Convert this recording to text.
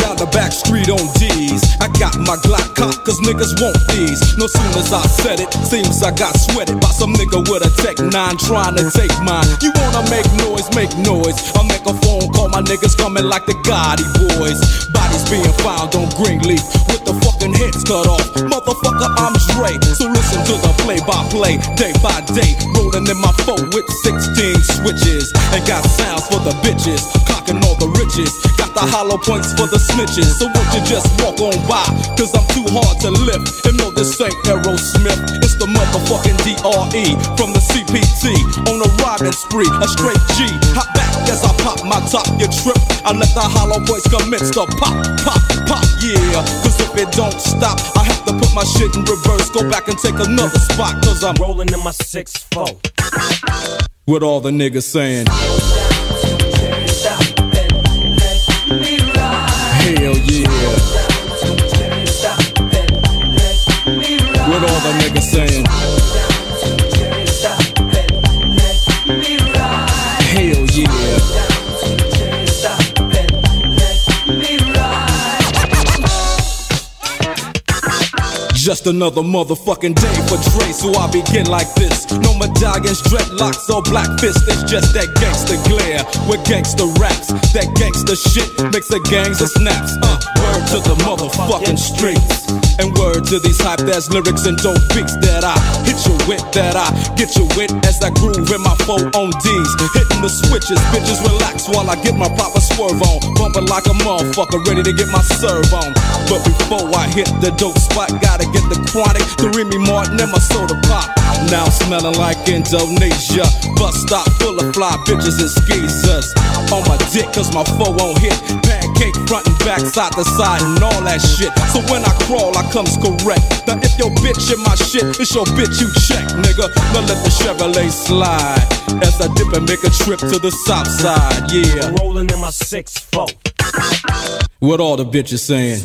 down the back street on D's. I got my Glock cock, cause niggas want these. No sooner as I said it, seems I got sweated by some nigga with a Tech 9 trying to take mine. You wanna make noise, make noise. I make a phone call, my niggas coming like the Gotti boys. Bodies being found on Greenleaf with the fucking heads cut off. Motherfucker, I'm Dre. So listen to the play by play, day by day. Rolling in my phone with 16 switches. And got sounds for the bitches, clocking all the riches. The hollow points for the snitches. So won't you just walk on by? Cause I'm too hard to lift. And no, this ain't Aerosmith. It's the motherfucking DRE from the CPT. On a robbing spree, a straight G. Hop back as I pop my top, you trip. I let the hollow points commence to pop, pop, pop, yeah. Cause if it don't stop, I have to put my shit in reverse. Go back and take another spot. Cause I'm rolling in my 6 4. With all the niggas saying. All the niggas saying? Hell yeah. Just another motherfucking day for Dre, so I begin like this. No medallions, dreadlocks, or black fists. It's just that gangster glare with gangster raps. That gangster shit makes the gangs of snaps. To the motherfucking streets. And word to these hype ass lyrics and dope beats that I hit you with, that I get you with as I groove in my four on D's. Hitting the switches, bitches relax while I get my proper swerve on. Bumping like a motherfucker, ready to get my serve on. But before I hit the dope spot, gotta get the chronic, the Remy Martin and my soda pop. Now smelling like Indonesia. Bus stop full of fly bitches and skeezers. On my dick, cause my foe won't hit. Pancake front and back, side to side, and all that shit. So when I crawl, I comes correct. Now if your bitch in my shit, it's your bitch you check, nigga. Now let the Chevrolet slide. As I dip and make a trip to the south side, yeah. Rolling in my 6 4. What all the bitches saying?